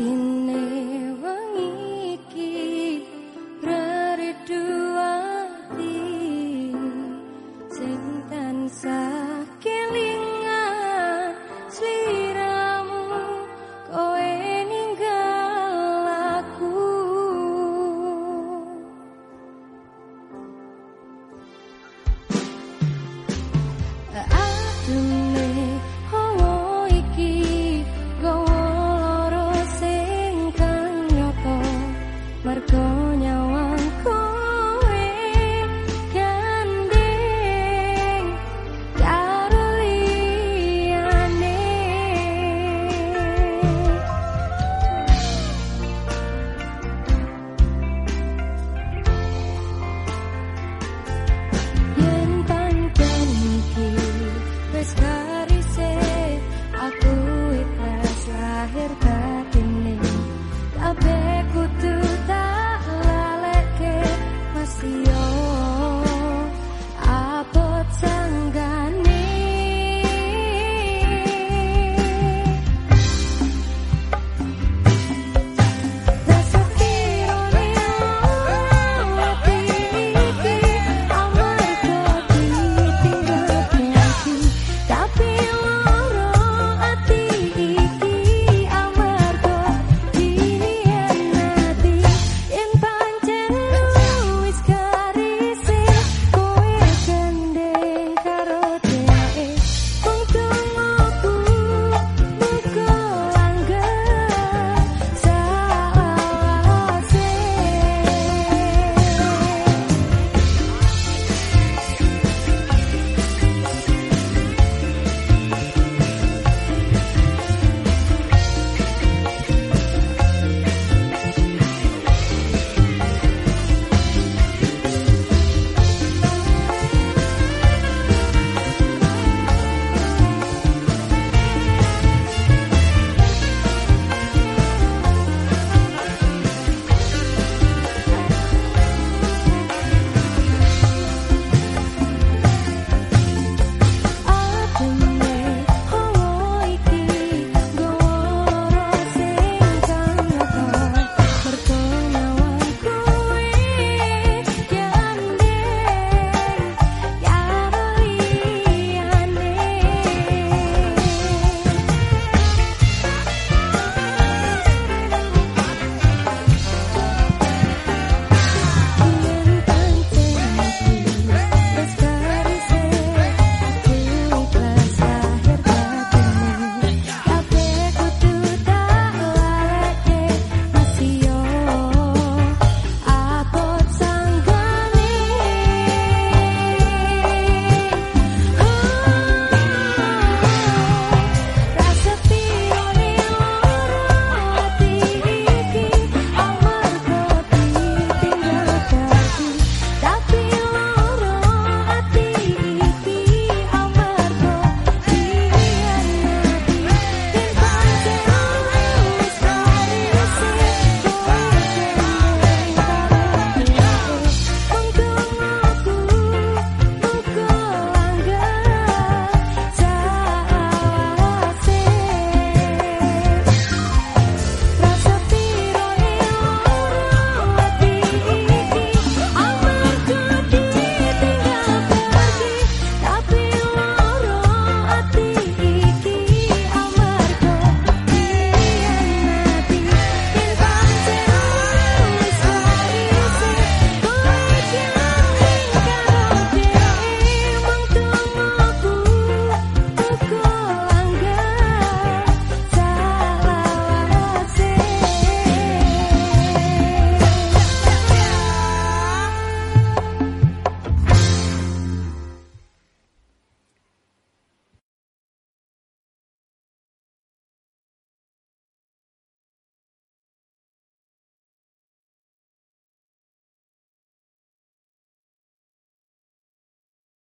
been